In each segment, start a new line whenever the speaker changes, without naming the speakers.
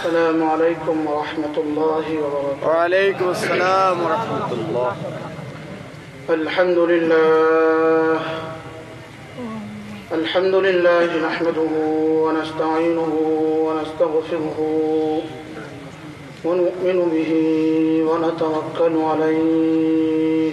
السلام عليكم ورحمة الله وبركاته.
وعليكم السلام ورحمة الله.
الحمد لله. الحمد لله نحمده ونستعينه ونستغفره ونؤمن به ونتوكل عليه.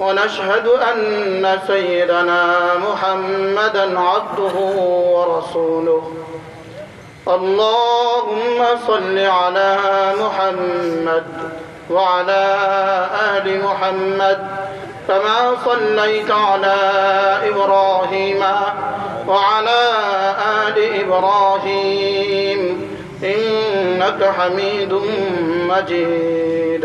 ونشهد أن سيدنا محمدا عبده ورسوله. اللهم صل على محمد وعلى آل محمد كما صليت على إبراهيم وعلى آل إبراهيم. إنك حميد مجيد.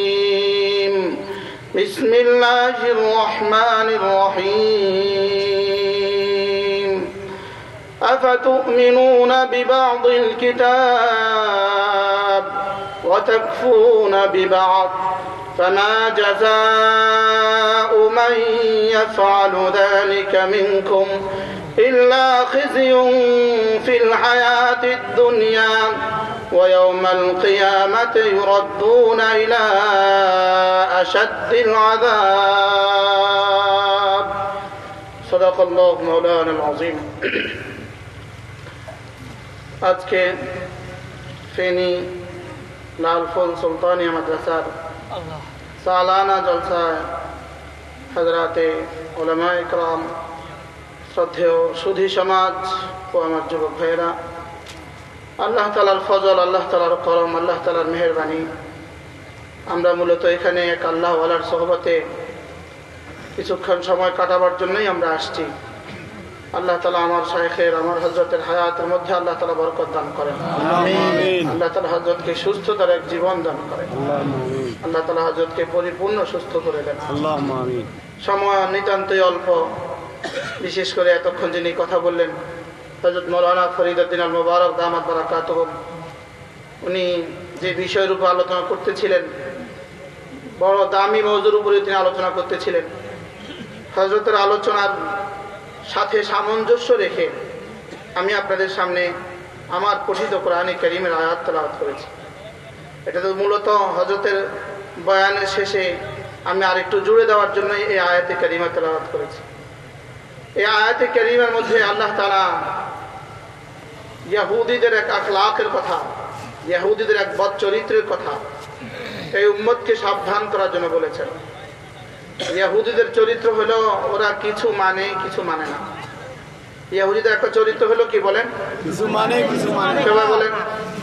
بسم الله الرحمن الرحيم. أفتؤمنون ببعض الكتاب وتكفرون ببعض؟ فما جزاء من يفعل ذلك منكم إلا خزي في الحياة الدنيا. ويوم القيامة يردون إلى أشد العذاب صدق الله مولانا العظيم আজকে ফেনী লালফুল সুলতানিয়া মাদ্রাসার সালানা জলসায় হজরাতে ওলামা ইকরাম শ্রদ্ধেয় সুধী সমাজ ও আমার যুবক ভাইয়েরা আল্লাহ তালার ফজল আল্লাহ তালার করম আল্লাহ তালার মেহরবানি। আমরা মূলত এখানে এক আল্লাহ আল্লাহওয়ালার সহবতে কিছুক্ষণ সময় কাটাবার জন্যই আমরা আসছি। আল্লাহ তালা আমার শাহেখের আমার হজরতের হায়াতের মধ্যে আল্লাহ তালা বরকত দান করেন। আল্লাহ তালা হজরতকে সুস্থতার এক জীবন দান করেন। আল্লাহ তালা হজরতকে পরিপূর্ণ সুস্থ করে দেন। সময় নিতান্তই অল্প। বিশেষ করে এতক্ষণ যিনি কথা বললেন হজরত মৌলানা ফরিদুদ্দিন আল মুবারক দামাত বারাকাত উনি যে বিষয়ের উপর আলোচনা করতেছিলেন, বড় দামি মজুর উপরে তিনি আলোচনা করতেছিলেন। হজরতের আলোচনার সাথে সামঞ্জস্য রেখে আমি আপনাদের সামনে আমার পঠিত কোরআনে করিমের আয়াত তালাওয়াত করেছি। এটা তো মূলত হজরতের বয়ানের শেষে আমি আরেকটু জুড়ে দেওয়ার জন্য এই আয়াতে করিমা তেলাওয়াত করেছি। এই আয়াতে করিমের মধ্যে আল্লাহ তালা ইয়াহুদিদের এক আখলাকের কথা ইয়াহুদিদের এক বদ চরিত্রের কথা এই উম্মতকে সাবধান করার জন্য বলেছেন। ইয়াহুদিদের চরিত্র হলো ওরা কিছু মানে কিছু মানে না। ইয়াহুদিদের একটা চরিত্র হলো কি বলেন?
কিছু মানে কিছু মানে
সবাই বলেন।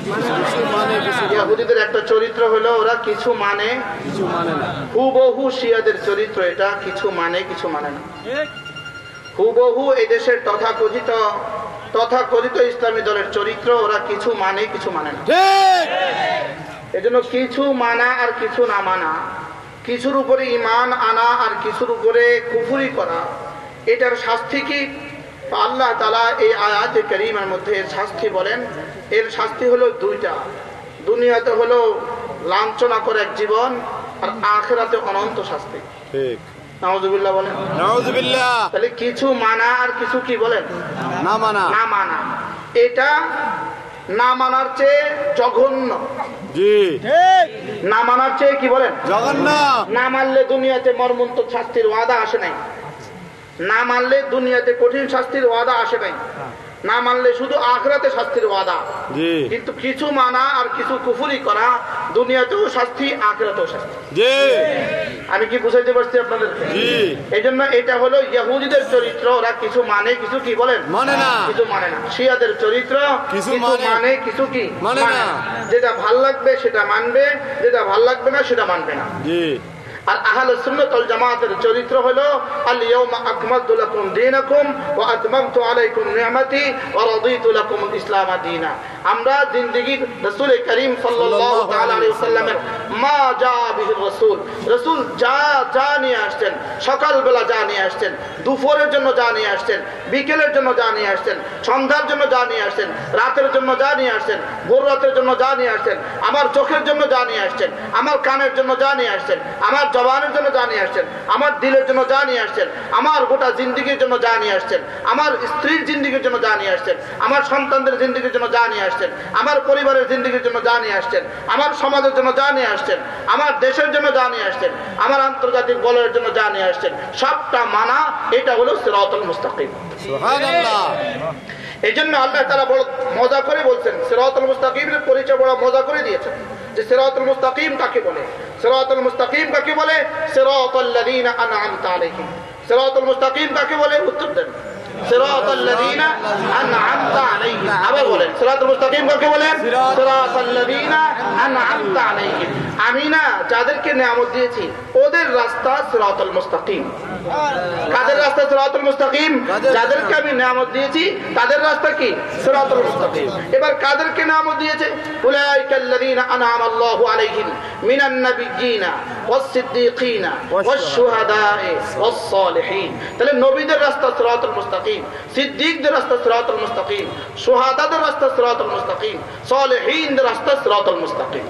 কিছু মানে কিছু
ইয়াহুদিদের একটা চরিত্র হলো ওরা কিছু মানে
কিছু মানে না।
হুবহু শিয়াদের চরিত্র এটা কিছু মানে কিছু মানে না। হুবহু এই দেশের তথাকথিত তথাকথিত ইসলামী দলের চরিত্র ওরা কিছু মানে কিছু মানে না। এজন্য কিছু মানা আর কিছু না মানা কিছুর উপরে ইমান আনা আর কিছুর উপরে কুফুরি করা এটার শাস্তি কি? আল্লাহ তালা এই আয়াতে করিমের মধ্যে এর শাস্তি বলেন এর শাস্তি হলো দুইটা। দুনিয়াতে হলো লাঞ্ছনা করে এক জীবন আর আখেরাতে অনন্ত শাস্তি।
ঠিক।
নাউজুবিল্লাহ বলেন।
নাউজুবিল্লাহ।
তাহলে কিছু মানা আর কিছু কি বলেন?
না মানা।
না মানা। এটা না মানার চেয়ে জঘন্য।
জি।
না মানার চেয়ে কি বলেন?
জঘন্য।
না মানলে দুনিয়াতে মর্মন্ত শাস্তির ওয়াদা আসে নাই। না মানলে দুনিয়াতে কঠিন শাস্তির ওয়াদা আসে নাই। না মানলে শুধু আখরাতে শাস্তির ওয়াদা। কিন্তু কিছু মানা আর কিছু কুফুরি করা দুনিয়াতেও শাস্তি আখরাতেও শাস্তি। আমি কি বুঝাইতে পারছি আপনাদের এই জন্য এটা হলো ইহুদিদের চরিত্র ওরা কিছু মানে কিছু কি বলেন?
মানে না।
কিছু মানে না। শিয়াদের চরিত্র
কিছু মানে।
মানে কিছু কি?
মানে না।
যেটা ভালো লাগবে সেটা মানবে যেটা ভালো লাগবে না সেটা মানবে না।
জি।
আর আহলে সুন্নাত ওয়াল জামাতের চরিত্র হলো আল ইয়াউমা আকমালতু লাকুম দীনাকুম ওয়া আতমামতু আলাইকুম ওয়া রাদিতু লাকুম দীনা। আমরা জিন্দেগীর রাসূল সাল্লাল্লাহু তাআলা আলাইহি ওয়াসাল্লামের মা বিহি রাসূল রাসূল যা যা নিয়ে আসছেন, সকালবেলা যা নিয়ে আসছেন, দুপুরের জন্য যা নিয়ে আসছেন, বিকেলের জন্য যা নিয়ে আসছেন, সন্ধ্যার জন্য যা নিয়ে আসছেন, রাতের জন্য যা নিয়ে আসছেন, ভোর রাতের জন্য যা নিয়ে আসছেন, আমার চোখের জন্য যা নিয়ে আসছেন, আমার কানের জন্য যা নিয়ে আসছেন, আমার জবানের জন্য যা নিয়ে আসছেন আমার দিলের জন্য যা নিয়ে আসছেন আমার গোটা জিন্দিগির জন্য যা নিয়ে আসছেন আমার স্ত্রীর জিন্দিগির জন্য যা নিয়ে আসছেন আমার সন্তানদের জিন্দিগির জন্য যা নিয়ে আসছেন আমার পরিবারের জিন্দিগির জন্য যা নিয়ে আসছেন আমার সমাজের জন্য যা নিয়ে আসছেন আমার দেশের জন্য যা নিয়ে আসছেন আমার আন্তর্জাতিক বলের জন্য যা নিয়ে আসছেন সবটা মানা এটা হলো সিরাতুল মুস্তাকিম। এই জন্য আল্লাহ তারা বড় মজা করে বলছেন সিরাতুল মুস্তাকিমের পরিচয় বড় মজা করে দিয়েছেন। যে সিরাতুল মুস্তাকিম কাকে বলে? সিরাতুল মুস্তাকিম কাকে বলে? সিরাতাল লাযিনা আনআমতা আলাইহিম। সিরাতুল মুস্তাকিম কাকে বলে? উত্তর দেন। আমি না যাদেরকে নিয়ামত দিয়েছি, ওদের রাস্তা সিরাতুল মুস্তাকিম। কাদের রাস্তা সিরাতুল মুস্তাকিম? যাদেরকে আমি নিয়ামত দিয়েছি, তাদের রাস্তা কি? সিরাতুল মুস্তাকিম। এবার কাদেরকে নিয়ামত দিয়েছে? উলাইকাল্লাযীনা আনআমা আল্লাহু আলাইহিম মিনান নাবিয়্যিনা ওয়াস-সিদ্দীকিনা ওয়াশ-শুহাদা'i ওয়াস-সালিহিন। তাহলে নবীদের রাস্তা সিরাতুল মুস্তাকিম। সিদ্দিকদের রাস্তা সিরাতুল মুস্তাকিম রাস্তা সিরাতুল মুস্তাকিম, সালিহিনদের রাস্তা সিরাতুল মুস্তাকিম।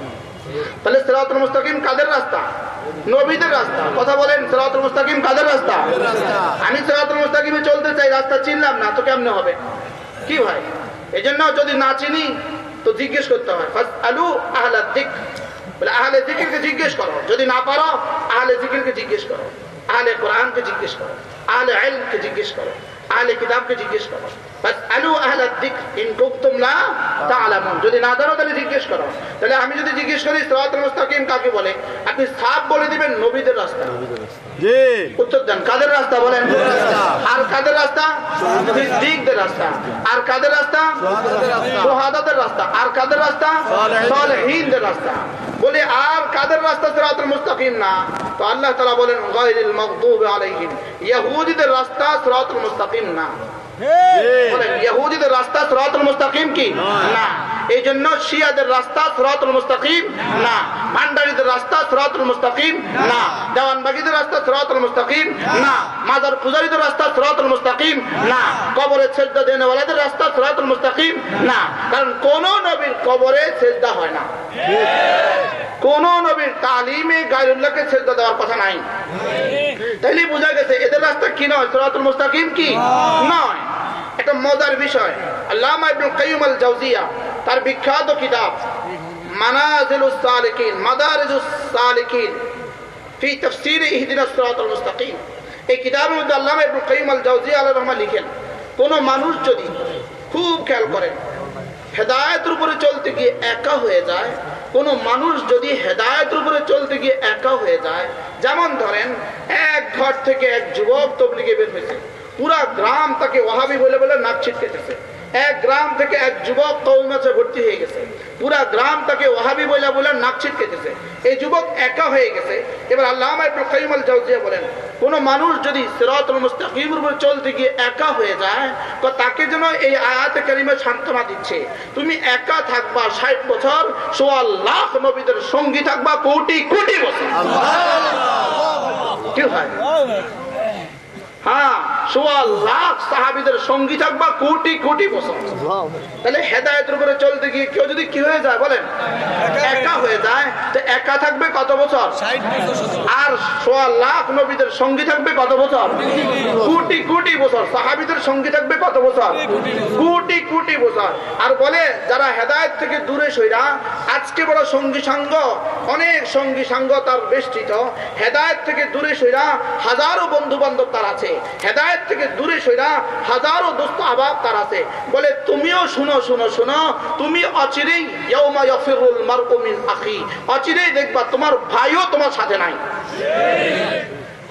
তাহলে সিরাতুল মুস্তাকিম কাদের রাস্তা? নবীদের রাস্তা। কথা বলেন, সিরাতুল মুস্তাকিম কাদের রাস্তা। আমি সিরাতুল মুস্তাকিমে চলতে চাই, রাস্তা চিনলাম না, তো কেমনে হবে? কি ভাই? এই জন্য যদি না চিনি, তো জিজ্ঞেস করতে হয় আলু আহলা দিক বলে, আহলে জিকিরকে জিজ্ঞেস করো। যদি না পারো, আহলে জিকিরকে জিজ্ঞেস করো। আহলে কোরআনকে জিজ্ঞেস করো। আহলে ইলমকে জিজ্ঞেস করো। আহলে কিতাবকে জিজ্ঞেস করো আলু আহলা দিক ইন কুনতুম লা তাআলামুন যদি না জানো তাহলে জিজ্ঞেস করো তাহলে আমি যদি জিজ্ঞেস করি মুস্তাকিম কাকে বলে আপনি সাফ বলে দিবেন নবীদের রাস্তা উত্তর দেন কাদের রাস্তা বলেন আর কাদের রাস্তা সিদ্দিকদের রাস্তা আর কাদের রাস্তা সোহাদাদের রাস্তা আর কাদের রাস্তা
সালেহীনদের।
সালেহীনদের রাস্তা বলে আর কাদের রাস্তা মুস্তাকিম না তো আল্লাহ তাআলা বলেন গায়রিল মাগদুব আলাইহিম ইহুদিদের রাস্তা সিরাতুল মুস্তাকিম না বলেন ইহুদিদের রাস্তা সিরাতুল মুস্তাকিম কি না এই জন্য শিয়াদের রাস্তা সিরাতুল মুস্তাকিম না। ভান্ডারীদের রাস্তা সিরাতুল মুস্তাকিম না। দেওয়ানবাগীদের রাস্তা সিরাতুল মুস্তাকিম না। মাজার পূজারীদের রাস্তা সিরাতুল মুস্তাকিম না। কবরে সেজদা দেনেওয়ালাদের রাস্তা সিরাতুল মুস্তাকিম না। কারণ কোন নবীর কবরে সেজদা হয় না। কোন নবীর তালিমে গায়রুল্লাহকে সেজদা দেওয়ার কথা নাই। তাইলে বোঝা গেছে এদের রাস্তা কি নয়? সিরাতুল মুস্তাকিম কি? নয়। একটা মজার বিষয়। আল্লামা ইবনুল কাইয়্যিম আল জাওজিয়া তার বিখ্যাত কিতাব কোন মানুষ যদি খুব খেয়াল করেন হেদায়তের উপরে চলতে গিয়ে একা হয়ে যায়, কোন মানুষ যদি হেদায়তের উপরে চলতে গিয়ে একা হয়ে যায়, যেমন ধরেন, এক ঘর থেকে এক যুবক তবলিগে বের হয়েছে। পুরা গ্রাম তাকে ওহাবি বলে বলে নাক ছিটকেতেছে এক গ্রাম থেকে এক যুবক কৌমাছে ভর্তি হয়ে গেছে। পুরা গ্রাম তাকে ওহাবি বলে বলে নাক ছিটকেতেছে এই যুবক একা হয়ে গেছে। এবার আল্লাহ জাউজিয়া বলেন কোন মানুষ যদি সিরাতুল মুস্তাকিমের উপর চলতে গিয়ে একা হয়ে যায় তো তাকে যেন এই আয়াতে কারিমে সান্ত্বনা দিচ্ছে। তুমি একা থাকবা ষাট বছর সোয়া লাখ নবীদের সঙ্গী থাকবা কোটি কোটি বছর। কি হয়? হ্যাঁ সোয়া লাখ সাহাবিদের সঙ্গী থাকবা কোটি কোটি বছর। তাহলে হেদায়তের উপরে চলতে গিয়ে কেউ যদি কি হয়ে যায় বলেন? একা হয়ে যায়। তো একা থাকবে কত বছর? আর সোয়া লাখ নবীদের সঙ্গী থাকবে কত বছর? কোটি কোটি বছর। সাহাবিদের সঙ্গী থাকবে কত বছর? কোটি কোটি বছর। আর বলে যারা হেদায়ত থেকে দূরে সইরা আজকে বড় সঙ্গী সাঙ্গ অনেক সঙ্গী সাঙ্গ তার বেষ্টিত। হেদায়ত থেকে দূরে সইরা হাজারো বন্ধু বান্ধব তার আছে। হেদায়ত হেদায়ত থেকে দূরে সইরা হাজারো দোস্ত আবাব তার আছে। বলে তুমিও শুনো শুনো শুনো তুমি অচিরেই অচিরেই দেখবা তোমার ভাইও তোমার সাথে নাই।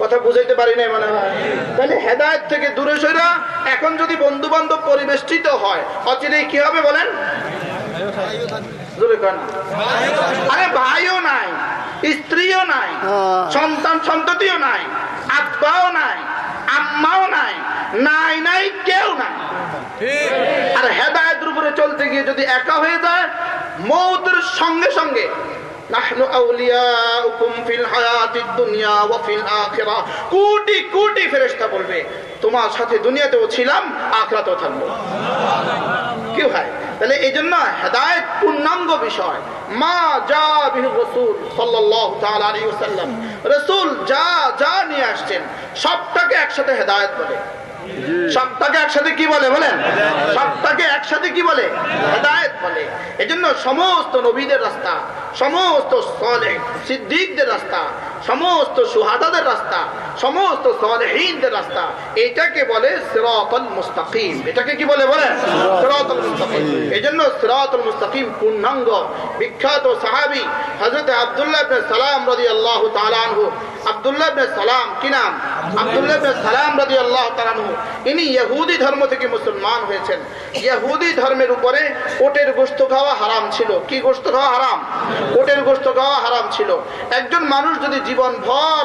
কথা বুঝাইতে পারি নাই মনে হয়? তাহলে হেদায়ত থেকে দূরে সইরা এখন যদি বন্ধু বান্ধব পরিবেষ্টিত হয় অচিরেই কি হবে বলেন। আরে ভাইও নাই স্ত্রীও নাই সন্তান সন্ততিও নাই আত্মাও নাই। আম্মাও নাই নাই নাই কেউ নাই। আর হেদায়তের উপরে চলতে গিয়ে যদি একা হয়ে যায় মৌতের সঙ্গে সঙ্গে কোটি কোটি বলবে তোমার সাথে দুনিয়াতেও ছিলাম আখরাতেও থাকব। কি হয় তাহলে এই জন্য হেদায়ত পূর্ণাঙ্গ বিষয়। মা যা বিহু রসুল ওয়াসাল্লাম। রসুল যা যা নিয়ে আসছেন সবটাকে একসাথে হেদায়ত বলে। সবটাকে একসাথে কি বলে বলেন? সবটাকে একসাথে কি বলে? হেদায়ত বলে। এজন্য সমস্ত নবীদের রাস্তা সমস্ত সিদ্দিকদের রাস্তা সমস্ত সুহাদাদের রাস্তা সমস্ত সলেহীনদের রাস্তা। এটাকে বলে সিরাতুল মুস্তাকিম। এটাকে কি বলে বলেন? সিরাতুল মুস্তাকিম। এজন্য সিরাতুল মুস্তাকিম পূর্ণাঙ্গ বিখ্যাত সাহাবী হযরত আব্দুল্লাহ ইবনে সালাম রাদিয়াল্লাহু তাআলা আনহু। আব্দুল্লাহ ইবনে সালাম কি নাম? আব্দুল্লাহ ইবনে সালাম রাদিয়াল্লাহু তাআলা আনহু। ইনি ইহুদি ধর্ম থেকে মুসলমান হয়েছেন। ইহুদি ধর্মের উপরে ওটের গোশত খাওয়া হারাম ছিল। কি গোশত খাওয়া হারাম? ওটের গোশত খাওয়া হারাম ছিল। একজন মানুষ যদি জীবন ভর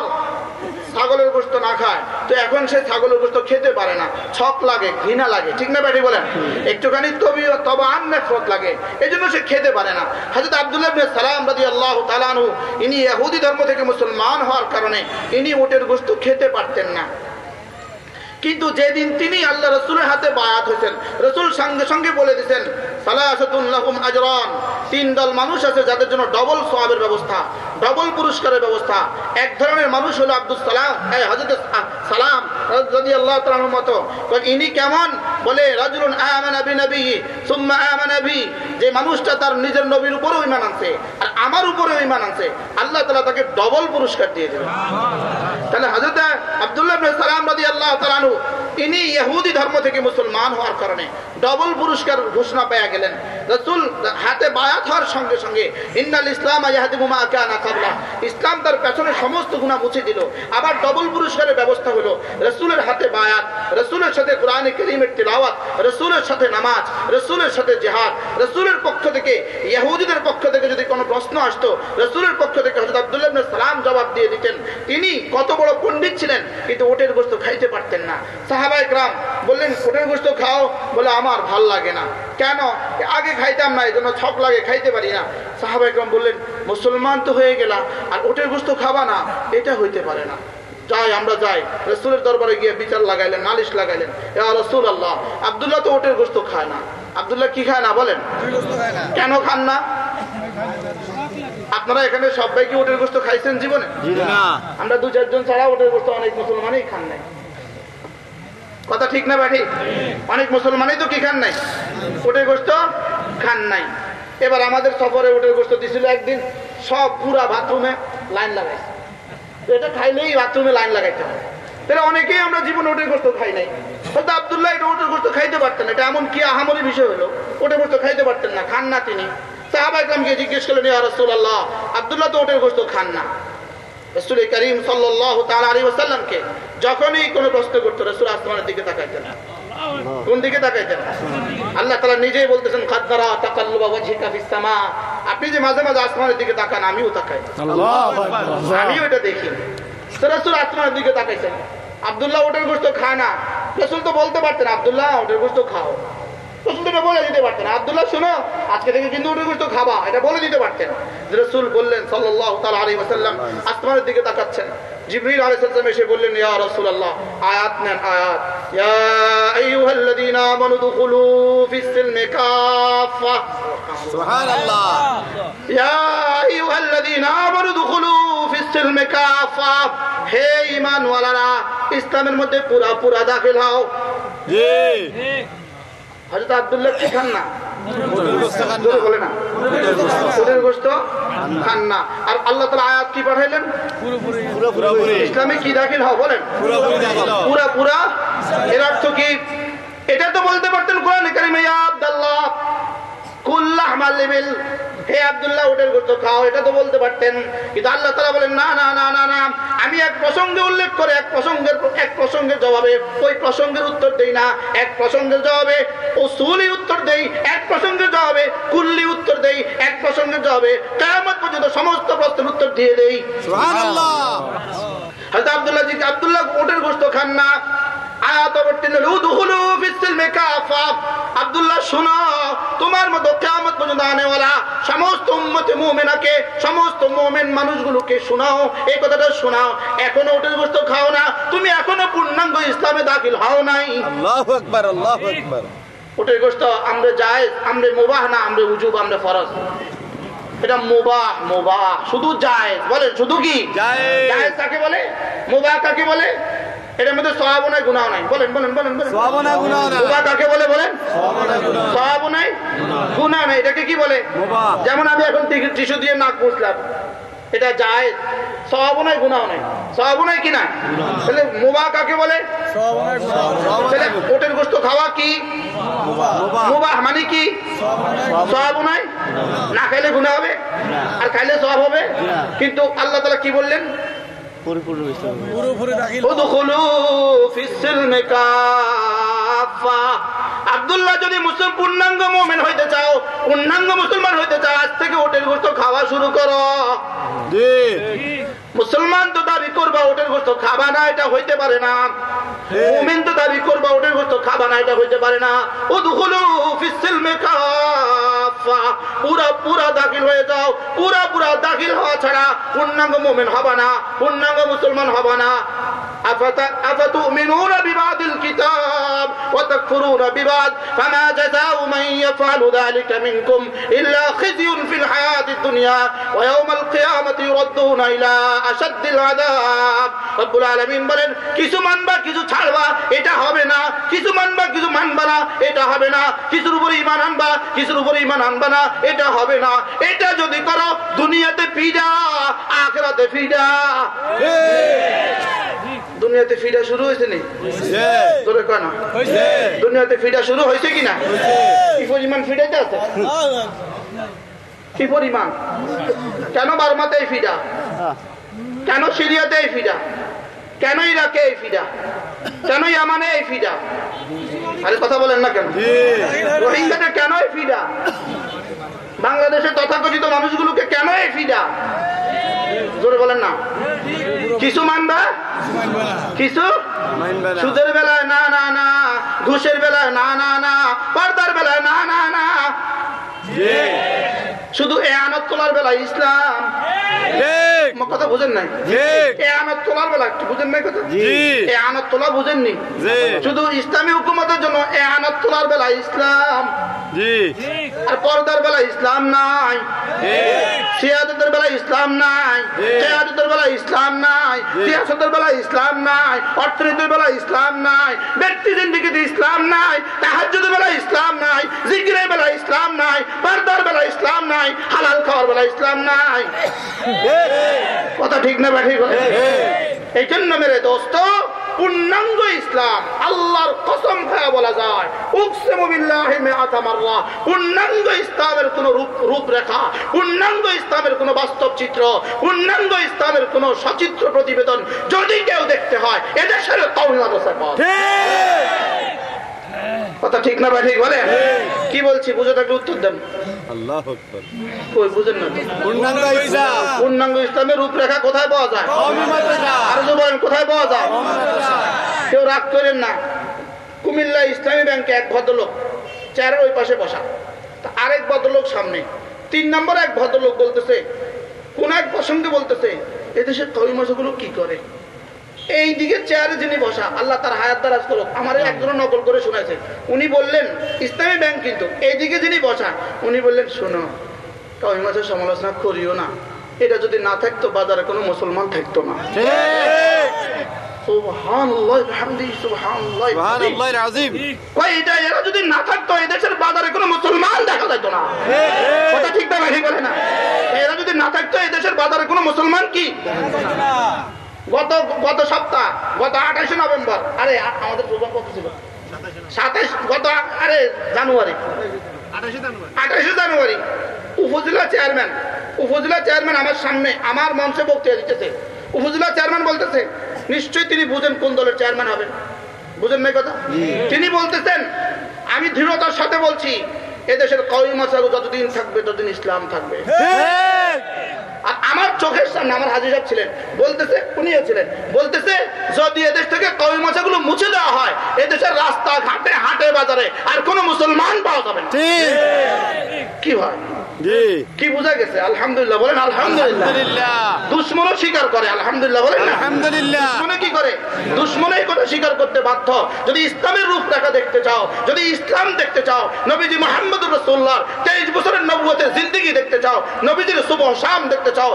ছাগলের গোস্ত না খায়। তো এখন সে ছাগলের গোস্ত খেতে পারে না। ছক লাগে, ঘৃণা লাগে। ঠিক না ব্যাটি বলেন? একটুখানি তবি তবা আন্নেফরত লাগে। এই জন্য সে খেতে পারে না। হাজরত আব্দুল্লাহ সালাম রাজি আল্লাহ তালানহু ইনি ইহুদি ধর্ম থেকে মুসলমান হওয়ার কারণে ইনি ওটের গোস্ত খেতে পারতেন না। কিন্তু যেদিন তিনি আল্লাহ রসুলের হাতে বায়াত হয়েছেন, রসুল সঙ্গে সঙ্গে বলে দিয়েছেন সালাহুম আজরান। তিন দল মানুষ আছে যাদের জন্য ডবল সোয়াবের ব্যবস্থা। ডবল পুরস্কারের ব্যবস্থা। এক ধরনের মানুষ হলো আব্দুল সালাম হজরত সালাম যদি আল্লাহ তালার মতো ইনি কেমন? বলে, রাজুলুন আমান আবি নবী সুম্মা আমান আবি যে মানুষটা তার নিজের নবীর উপরেও ইমান আনছে, আর আমার উপরেও ইমান আনছে, আল্লাহ তালা তাকে ডবল পুরস্কার দিয়ে দেবে তাহলে হজরত আবদুল্লাহ সালাম রাদি আল্লাহ তালানু ইনি ইহুদি ধর্ম থেকে মুসলমান হওয়ার কারণে ডবল পুরস্কার ঘোষণা পেয়ে গেলেন। রসুল হাতে বায়াত হওয়ার সঙ্গে সঙ্গে, ইন্নাল ইসলাম আয়াহাদিমা কানা কাবলা। ইসলাম তার পেছনে সমস্ত গুণা মুছে দিল, আবার ডবল পুরস্কারের ব্যবস্থা রসুলের হাতে বায়াত, রসুলের সাথে কোরআনে করিমের তিলাওয়াত, রসুলের সাথে নামাজ, রসুলের সাথে জেহাদ, রসুলের পক্ষ থেকে, ইহুদিদের পক্ষ থেকে যদি কোনো প্রশ্ন আসতো, রসুলের পক্ষ থেকে হজরত আব্দুল্লাহ সালাম জবাব দিয়ে দিতেন। তিনি কত বড় পণ্ডিত ছিলেন, কিন্তু ওটের গোস্ত খাইতে পারতেন না। সাহাবাই গ্রাম বললেন, ওটের গোস্ত খাও। বলে, আমার ভালো লাগে না। কেন? আগে খাইতাম না এই জন্য ছক লাগে, খাইতে পারি না। সাহাবাই গ্রাম বললেন, মুসলমান তো হয়ে গেলা, আর ওটের গোস্ত খাবা না, এটা হইতে পারে না। যাই আমরা যাই। রসুলের দরবারে গিয়ে বিচার লাগাইলেন নালিশ লাগাইলেন। এ রসুল আল্লাহ আবদুল্লাহ তো ওটের গোস্ত খায় না। আবদুল্লাহ কি খায় না বলেন? কেন খান না? আপনারা এখানে সবাই কি ওটের গোস্ত খাইছেন জীবনে? আমরা দু চারজন ছাড়া ওটের গোস্ত অনেক মুসলমানই খান নাই। কথা ঠিক না ব্যাঠি অনেক মুসলমানই তো কি খান নাই? ওটের গোস্ত খান নাই। এবার আমাদের সফরে ওটের গোস্ত দিছিল একদিন। সব পুরা বাথরুমে লাইন লাগাইছে। এটা খাইলেই বাথরুমে লাইন লাগাইতে হয়। তাহলে অনেকেই আমরা জীবন ওটের গোস্ত খাই নাই। হয়তো আবদুল্লাহ, এটা ওটের গোস্ত খাইতে পারতেন এটা এমন কি আহামরি বিষয় হলো? ওটের গোস্ত খাইতে পারতেন না, খান না তিনি। সাহাবাইকরামকে জিজ্ঞেস করলেন, ইয়া রাসূলুল্লাহ, আব্দুল্লাহ তো ওটের গোস্ত খান না। রসুল করিম সাল্লাহ তাআলা আলী ওসাল্লামকে যখনই কোনো প্রশ্ন করতো, রসুল আসমানের দিকে তাকাইতেন। কোন দিকে তাকাইতেন আল্লাহ তালা নিজেই বলতেছেন খাদ্দারা তাকাল্লুবা ওয়াজহিকা ফিস সামা। আপনি যে মাঝে মাঝে আসমানের দিকে তাকান আমিও তাকাই। আমিও এটা দেখি। রসুল আসমানের দিকে তাকাইছেন। আবদুল্লাহ ওটার গোস্ত খায় না। রসুল তো বলতে পারতেন আবদুল্লাহ ওটার গোস্ত খাও। রসুল এটা বলে দিতে পারতেন। আবদুল্লাহ শুনো আজকে থেকে কিন্তু উঠে খাবা এটা বলে দিতে পারতেন। রসুল বললেন সাল্লাহ তালা আলী ওসাল্লাম আসমানের দিকে তাকাচ্ছেন। জিবরিল আলাইসাল্লাম এসে বললেন ইয়া রাসূলুল্লাহ আয়াত নেন আয়াত। ইয়া আইয়ুহাল্লাযীনা আমানু দুখুলু ফিস সিলমি কাফা
সুবহানাল্লাহ।
ইয়া আইয়ুহাল্লাযীনা আমানু দুখুলু ফিস সিলমি কাফা হে ঈমানওয়ালারা ইসলামের মধ্যে পুরা পুরা দাখিল হও।
জি।
হযরত আবদুল্লাহ কি খান না বলে না। উটের গোস্ত। খান না আর আল্লাহ তালা আয়াত কি পাঠাইলেন? ইসলামে কি দাখিল হও বলেন। পুরা পুরা। এর অর্থ কি? এটা তো বলতে পারতেন কোরআন কারিমে আব্দুল্লাহ। কুল্লাহ মাল্লিবিল হে আব্দুল্লাহ গোস্ত খাও এটা তো বলতে পারতেন। কিন্তু আল্লাহ তালা বলেন না না না না না আমি এক প্রসঙ্গে উল্লেখ করে এক প্রসঙ্গের এক প্রসঙ্গের জবাবে ওই প্রসঙ্গের উত্তর দেই না। এক প্রসঙ্গের জবাবে ওসুলি উত্তর দেই এক প্রসঙ্গের জবাবে কুল্লি উত্তর দেই এক প্রসঙ্গের জবাবে কেমন পর্যন্ত সমস্ত প্রশ্নের উত্তর দিয়ে দেই। আব্দুল্লাহ জি আব্দুল্লাহ উটের গোশত খান না? আয়াত অবতীর্ণ হলো, উদখুলু ফিস কাফা। আব্দুল্লাহ শোনো তোমার মতো কিয়ামত পর্যন্ত আনেওয়ালা সমস্ত উম্মতে মুমিনাকে সমস্ত মুমিন মানুষগুলোকে শোনাও এই কথাটা শোনাও। এখনও উটের গোশত খাও না তুমি এখনও পূর্ণাঙ্গ ইসলামে দাখিল হও নাই।
আল্লাহু আকবার আল্লাহু আকবার।
উটের গোশত আমরা জায়েজ আমরা মুবাহ না আমরা উজুব আমরা ফরজ। এটা মুবাহ মুবাহ। শুধু জায়েজ বলেন শুধু কি।
জায়েজ
কাকে বলে? মুবাহ কাকে বলে? এটার মধ্যে নাই গুনাহ নাই। বলেন বলেন বলেন বলেন। কাকে বলে বলেন? নাই গুনাহ নাই। এটাকে কি বলে? যেমন আমি এখন টিস্যু দিয়ে নাক পুষলাম এটা সওয়াবও নাই গুনাহ নাই। সওয়াবও নাই কি না? তাহলে মুবাহ কাকে বলে? তাহলে ওটের গোশত খাওয়া কি? মুবাহ মানে কি? সওয়াব নাই না খাইলে গুনাহ হবে? আর খাইলে সওয়াব হবে? কিন্তু আল্লাহ তালা কি বললেন? উদখুলু ফিস সিলমি কাফা। আব্দুল্লাহ যদি মুসলিম পূর্ণাঙ্গ মুমিন হইতে চাও পূর্ণাঙ্গ মুসলমান হইতে চাও আজ থেকে হোটেল গোশত খাওয়া শুরু করো। মুসলমান তো দাবি করবা ওটের গোস্ত খাবা না এটা হইতে পারে না। মুমিন তো দাবি করবা ওটের গোস্ত খাবা না এটা হইতে পারে না। উদখুলু ফিস সিলমি কাফা। পুরা পুরা দাখিল হয়ে যাও পুরা পুরা দাখিল হওয়া ছাড়া পূর্ণাঙ্গ মুমিন হবা না পূর্ণাঙ্গ মুসলমান হবা না أفت- أفتؤمنون ببعض الكتاب وتكفرون ببعض فما جزاء من يفعل ذلك منكم إلا خزي في الحياة الدنيا ويوم القيامة يردون إلى أشد العذاب رب العالمين বলেন কিছু মানবা কিছু ছাড়বা এটা হবে না কিছু মানবা কিছু মানবা না এটা হবে না কিছুর উপরে ইমান আনবা কিছুর উপরে ইমান আনবা না এটা হবে না এটা যদি করো দুনিয়াতে ফিডা আখেরাতে ফিডা দুনিয়াতে ফিডা শুরু হয়েছে নি
জি
তোরে কয় না
জি
দুনিয়াতে ফিডা শুরু হয়েছে কিনা কি পরিমাণ ফিডাইতে আছে কি পরিমাণ? কেন বার্মাতে এই ফিডা কেন সিরিয়াতে এই ফিডা কেন ইরাকে এই ফিডা কেন ইয়ামানে এই ফিডা আরে কথা বলেন না কেন? রোহিঙ্গাতে কেন এই ফিডা বাংলাদেশের তথাকথিত মানুষগুলোকে কেন এই ফিডা জোরে বলেন না। কিছু মানবা? কিছু? সুদের বেলায় না না না ঘুষের বেলায় না না না পর্দার বেলায় না না না। শুধু এ আনত তোলার বেলা ইসলাম। কথা বুঝেন নাই?
ঠিক।
এ আনত তোলার বেলা বুঝেন নাই কথা?
জি।
এ আনত তোলা বুঝেননি শুধু ইসলামী হুকুমতের জন্য এ আনত তোলার বেলা ইসলাম। আর পর্দার বেলা ইসলাম নাই সিয়াদতের বেলা ইসলাম নাই। কেয়াদতের বেলা ইসলাম নাই। সিয়াসতের বেলা ইসলাম নাই অর্থনীতির বেলা ইসলাম নাই ব্যক্তি জিন্দিগিতে ইসলাম নাই তাহাজ্জুদের বেলা ইসলাম নাই জিকিরের বেলা ইসলাম নাই পর্দার বেলা ইসলাম নাই হালাল খাওয়ার বেলা ইসলাম নাই কথা ঠিক না বা ঠিক হয়? এই জন্য মেরে দোস্ত পূর্ণাঙ্গ ইসলাম, আল্লাহর কসম খায়া বলা যায়। পূর্ণাঙ্গ ইসলামের কোন রূপ রূপরেখা, পূর্ণাঙ্গ ইসলামের কোন বাস্তব চিত্র, পূর্ণাঙ্গ ইসলামের কোন সচিত্র প্রতিবেদন যদি কেউ দেখতে হয়, এদেশের পথ। কথা ঠিক না বা ঠিক। বলে কি বলছি বুঝে থাকলে উত্তর দেন।
পূর্ণাঙ্গ
ইসলামের রূপরেখা কোথায় পাওয়া যায়?
মাদ্রাসা
বলেন কোথায় পাওয়া যায়? কেউ রাগ করেন না। কুমিল্লা ইসলামী ব্যাংকে এক ভদ্রলোক চেয়ারের ওই পাশে বসা। তা আরেক ভদ্রলোক সামনে। তিন নম্বর এক ভদ্রলোক বলতেছে কোন এক প্রসঙ্গে বলতেছে এদেশের কবি মাসগুলো কি করে? এই দিকে চেয়ারে যিনি বসা আল্লাহ তার হায়াত দারাজ করুক। আমার একজন নকল করে শুনেছে উনি বললেন ইসলামী ব্যাংক কিন্তু। এইদিকে যিনি বসা উনি বললেন শোনো কবি মাসের সমালোচনা করিও না। এটা যদি না থাকতো বাজারে কোনো মুসলমান থাকতো না। এরা যদি না থাকতো এই দেশের বাজারে কোনো মুসলমান দেখা যেত না। কথা ঠিক না বলে না। এরা যদি না থাকতো এই দেশের বাজারে কোনো মুসলমান কি? গত গত সপ্তাহ গত আঠাশে নভেম্বর। আরে আমাদের প্রোগ্রাম কত ছিল? সাতাশ গত আরে জানুয়ারি। আঠাশে জানুয়ারি। উপজেলা চেয়ারম্যান উপজেলা চেয়ারম্যান আমার সামনে আমার মঞ্চে বক্তৃতা দিতেছে। উপজেলা চেয়ারম্যান বলতেছে নিশ্চয়ই তিনি বুঝেন কোন দলের চেয়ারম্যান হবেন। বুঝেন নাই কথা? তিনি বলতেছেন আমি দৃঢ়তার সাথে বলছি এদেশের মাসাগু যতদিন থাকবে ততদিন ইসলাম থাকবে। আর আমার চোখের সামনে আমার হাজির সাহেব ছিলেন, বলতেছে উনিও ছিলেন বলতেছে, যদি এদেশ থেকে কবি মাছাগুলো মুছে দেওয়া হয়, এদেশের রাস্তা ঘাটে হাটে বাজারে আর কোনো মুসলমান পাওয়া যাবে না। কি হয় কি বোঝা গেছে? আলহামদুলিল্লাহ বলেন আলহামদুলিল্লাহ। দুশ্মনও স্বীকার করে আলহামদুলিল্লাহ বলেন
আলহামদুলিল্লাহ।
দুশ্মনে কি করে? দুশ্মনেই কথা স্বীকার করতে বাধ্য। যদি ইসলামের রূপরেখা দেখতে চাও যদি ইসলাম দেখতে চাও নবীজি মোহাম্মদ রসুল্লাহ তেইশ বছরের নবুয়তের জিন্দিগি দেখতে চাও নবীজির শুভ শাম দেখতে চাও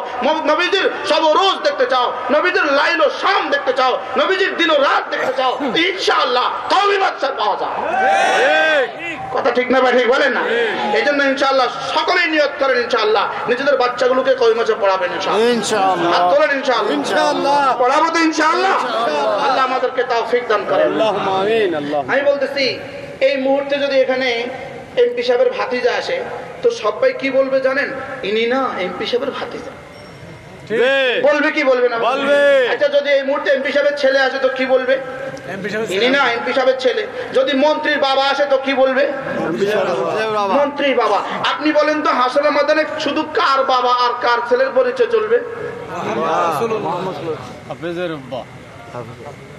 নবীজির সব রোজ দেখতে চাও নবীজির লাইল ও শাম দেখতে চাও নবীজির দিন ও রাত দেখতে চাও ইনশাআল্লাহ কবি বাচ্চা পাওয়া যায়। কথা ঠিক না বা ঠিক বলেন না? এই জন্য ইনশাআল্লাহ সকলেই নিয়ত করেন ইনশাআল্লাহ। নিজেদের বাচ্চাগুলোকে মাছে পড়াবেন তোলেন পড়াবো তো ইনশাআল্লাহ। আল্লাহ আমাদেরকে তৌফিক দান করেন। আমি বলতেছি এই মুহূর্তে যদি এখানে এমপি সাহেবের ভাতিজা আসে তো সবাই কি বলবে জানেন? ইনি না এমপি সাহেবের ভাতিজা। বলবে কি বলবে না
বলবে।
আচ্ছা যদি এই মুহূর্তে এমপি সাহেবের ছেলে আসে তো কি বলবে? ইনি না এমপি সাহেবের ছেলে। যদি মন্ত্রীর বাবা আসে তো কি বলবে? মন্ত্রীর বাবা। আপনি বলেন তো হাসনের ময়দানে শুধু কার বাবা আর কার ছেলের পরিচয় চলবে?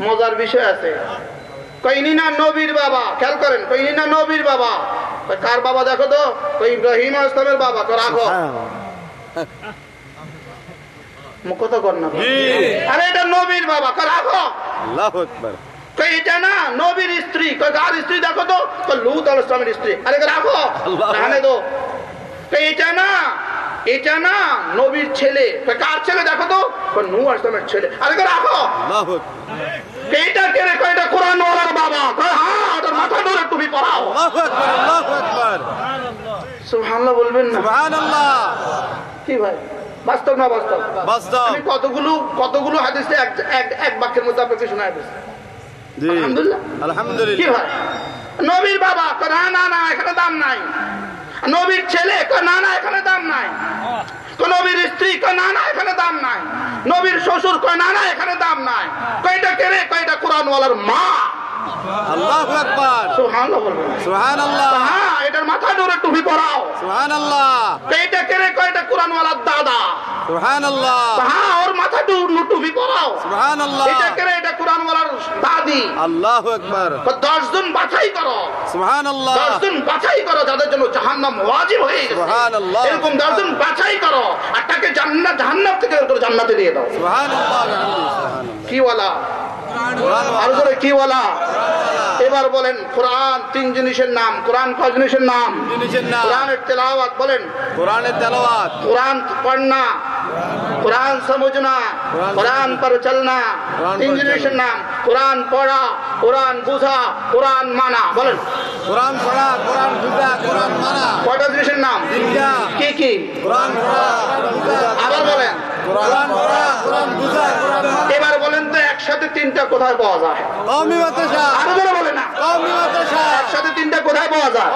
মজার বিষয় আছে। কইনি না নবীর বাবা? খেয়াল করেন কইনি না নবীর বাবা? কার বাবা দেখো তো? কই ইব্রাহিম ইসলামের বাবা তো রাখো মুখ কথা কর না। আরে এটা নবীর বাবা রাখো
আল্লাহু
এটা না নবীর স্ত্রী। কই কার স্ত্রী দেখো তো? লুত আল ইসলামের স্ত্রী। আরে রাখো। দো। কই এটা না এটা না নবীর ছেলে। কার ছেলে দেখো তো? নূহ আল ছেলে। আরে রাখো। এইটা কে রে? কোরআন বাবা। কয় হ্যাঁ ওটার মাথা ধরে তুমি পড়াও। সুবহানাল্লাহ বলবেন না।
সুবহানাল্লাহ।
কি ভাই? বাস্তব না বাস্তব?
বাস্তব।
কতগুলো কতগুলো হাদিসে এক এক এক বাক্যের মধ্যে আপনাকে শোনায় দিচ্ছি। আলহামদুলিল্লাহ। কি নবীর বাবা না না না এখানে দাম নাই। নবীর ছেলে না না এখানে দাম নাই। নবীর স্ত্রী না না এখানে দাম নাই। নবীর শ্বশুর কয় না না এখানে দাম নাই। কয়টা কেড়ে কয়টা কোরআনওয়ালার মা।
আল্লাহু আকবার।
বলবেন
সুবহানাল্লাহ।
হ্যাঁ এটার মাথা ধরে টুপি পরাও।
সুবহানাল্লাহ।
এইটা কেড়ে কয়টা কোরআনওয়ালার দাদা।
সুবহানাল্লাহ।
হ্যাঁ ওর মাথা টু- টুপি পরাও। এটা এটা দাদি।
আল্লাহু আকবার।
দশ বাছাই করো।
সুবহানাল্লাহ।
দশ জন বাছাই করো যাদের জন্য জাহান্নাম ওয়াজিব হয়ে গেছে।
সুবহানাল্লাহ।
এরকম দশ বাছাই করো আর তাকে জান্নাত জাহান্নাম থেকে জান্নাতে দিয়ে দাও। কি ওয়ালা? আর কি বলা? এবার বলেন কোরআন তিন জিনিসের নাম কোরআন কয় জিনিসের নাম। কোরআনের তেলাওয়াত বলেন।
কোরআনের তেলাওয়াত।
কোরআন
পড়না
কোরআন সমুঝনা কোরআন
পর
তিন জিনিসের নাম কোরআন পড়া কোরআন বুঝা কোরআন মানা বলেন।
কোরআন পড়া কোরআন বুঝা কোরআন মানা।
কয়টা জিনিসের নাম? কি কি?
কোরআন
আবার বলেন।
কোরআন পড়া কোরআন বুঝা কোরআন মানা।
একসাথে তিনটা কোথায় পাওয়া যায়? আরও জোরে বলে না। একসাথে তিনটা কোথায় পাওয়া যায়?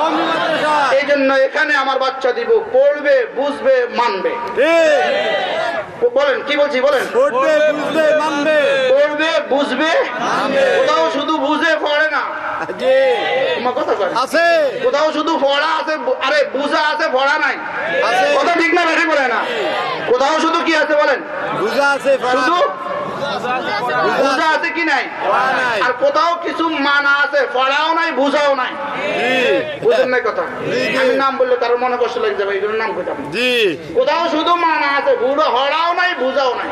এই জন্য এখানে আমার বাচ্চা দিব পড়বে বুঝবে মানবে। বলেন কি বলছি বলেন?
পড়বে বুঝবে
কোথাও শুধু বুঝে পড়ে না।
আছে।
কোথাও শুধু পড়া আছে আরে বুঝা আছে পড়া নাই। কথা ঠিক না বেশি বলে না। কোথাও শুধু কি আছে বলেন?
বুঝা আছে
শুধু বুঝা আছে কি নাই? আর কোথাও কিছু মানা আছে পড়াও নাই বুঝাও নাই। বুঝেন নাই কথা। আমি নাম বললে কারও মনে কষ্ট লেগে যাবে এই জন্য নাম কইতাম। কোথাও শুধু মানা আছে বুড়ো হড়াও নাই বুঝাও নাই।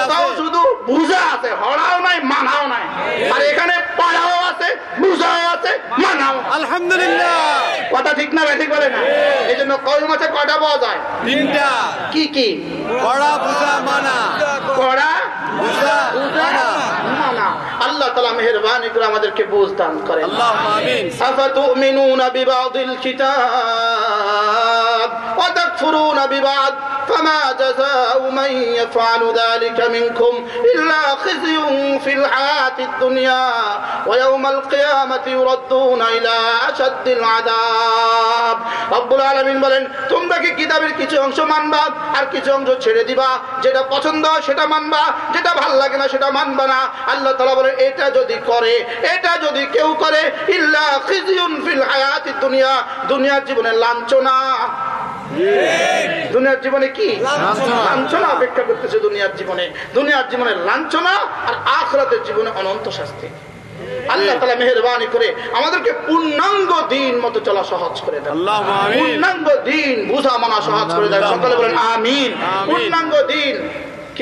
কোথাও শুধু বুঝা আছে হড়াও নাই মানাও নাই। আর এখানে পড়াও আছে বুঝাও আছে মানাও।
আলহামদুলিল্লাহ।
কথা ঠিক না ঠিক বলে না। এই জন্য কই মাছে কটা পাওয়া যায়?
তিনটা।
কি কি?
পড়া বুঝা মানা।
কড়া
বুঝা।
আল্লাহ তালা মেহরবানি করে আমাদেরকে বুঝ করেন।
আফা
তুমিনুনা বিবাদিল الكتاب وتكفرون ببعض فما جزاء من يفعل ذلك منكم إلا خزي في الحياة الدنيا ويوم القيامة يردون إلى أشد العذاب رب العالمين বলেন তোমরা কি কিতাবের কিছু অংশ মানবা আর কিছু অংশ ছেড়ে দিবা যেটা পছন্দ হয় সেটা মানবা যেটা ভাল লাগে না সেটা মানবা না আল্লাহ তালা বলেন এটা যদি করে এটা যদি কেউ করে ইল্লা খিজিউন ফিল হায়াতি দুনিয়া দুনিয়ার জীবনে লাঞ্ছনা দুনিয়ার জীবনে কি? লাঞ্ছনা। অপেক্ষা করতেছে দুনিয়ার জীবনে। দুনিয়ার জীবনে লাঞ্ছনা আর আখরাতের জীবনে অনন্ত শাস্তি। আল্লাহ তালা মেহরবানি করে আমাদেরকে পূর্ণাঙ্গ দিন মতো চলা সহজ করে
দেয়
পূর্ণাঙ্গ দিন বুঝা মানা সহজ করে দেয় সকলে বলেন আমিন। পূর্ণাঙ্গ দিন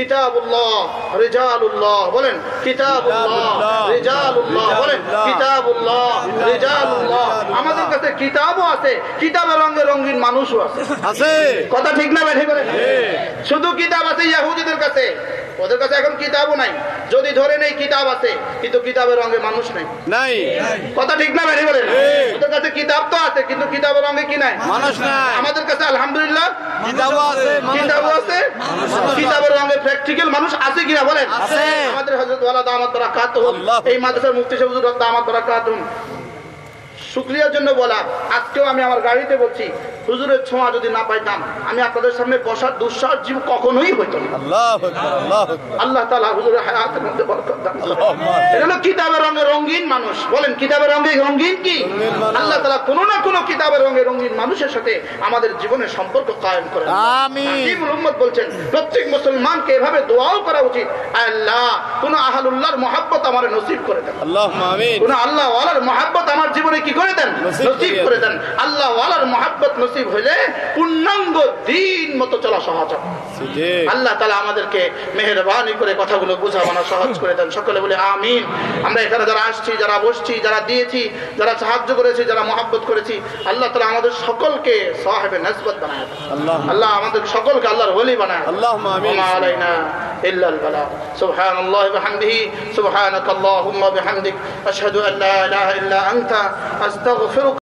কিতাবুল্লাহ রিজালুল্লাহ বলেন কিতাবুল্লাহ রিজালুল্লাহ বলেন
রিজালুল্লাহ,
কিতাবুল্লাহ রেজালুল্লাহ। আমাদের কাছে কিতাবও আছে কিতাবের রঙে রঙিন মানুষও আছে।
আছে।
কথা ঠিক না ব্যাঠে শুধু কিতাব আছে ইয়াহুদিদের কাছে ওদের কাছে এখন কিতাবও নাই। যদি ধরে নেই কিতাব আছে কিন্তু কিতাবের রঙে মানুষ নাই।
নাই।
কথা ঠিক না করে
ঠিক।
ওদের কাছে কিতাব তো আছে কিন্তু কিতাবের রঙে কি নাই?
মানুষ নাই।
আমাদের কাছে আলহামদুলিল্লাহ
কিতাবও আছে মানুষ
কিতাবও আছে। কিতাবের রঙে প্র্যাকটিক্যাল মানুষ আছে কিনা বলেন?
আছে।
আমাদের হযরত ওয়ালা দামাত বারাকাত
আল্লাহ।
এই মাদ্রাসার মুফতি সাহেব দামাত বারাকাত শুক্রিয়ার জন্য বলা আজকেও আমি আমার গাড়িতে বলছি হুজুরের ছোঁয়া যদি না পাইতাম আমি আপনাদের সামনে বসার দুঃসাহ জীব কখনোই হইত
আল্লাহ
তালা হুজুরের হায়াতের মধ্যে কিতাবের রঙে রঙিন মানুষ বলেন কিতাবের রঙে রঙিন কি? আল্লাহ তালা কোনো না কোনো কিতাবের রঙে রঙিন মানুষের সাথে আমাদের জীবনের সম্পর্ক কায়েম করে উম্মত বলছেন প্রত্যেক মুসলমানকে এভাবে দোয়াও করা উচিত। আল্লাহ কোন মহাব্বত আমার নসিব করে দেন কোন আল্লাহ আল্লাহর মহাব্বত আমার জীবনে কি করে দেন
নসিব
করে দেন। আল্লাহ ওয়ালার মহাব্বত নসিব হইলে পূর্ণাঙ্গ দিন মতো চলা সহজ হবে। আল্লাহ তালা আমাদেরকে মেহরবানি করে কথাগুলো বুঝাবানো সহজ করে দেন সকলে বলে আমিন আমরা এখানে যারা আসছি যারা বসছি যারা দিয়েছি যারা সাহায্য করেছি যারা মহাব্বত করেছি আল্লাহ তালা আমাদের সকলকে সাহেবে নসবত বানায় দেন।
আল্লাহ
আল্লাহ আমাদের সকলকে আল্লাহর ওলি বানায় দেন।
اللهم آمين
وما علينا إلا البلاغ سبحان الله بحمده سبحانك اللهم بحمدك أشهد أن لا إله إلا أنت أستغفرك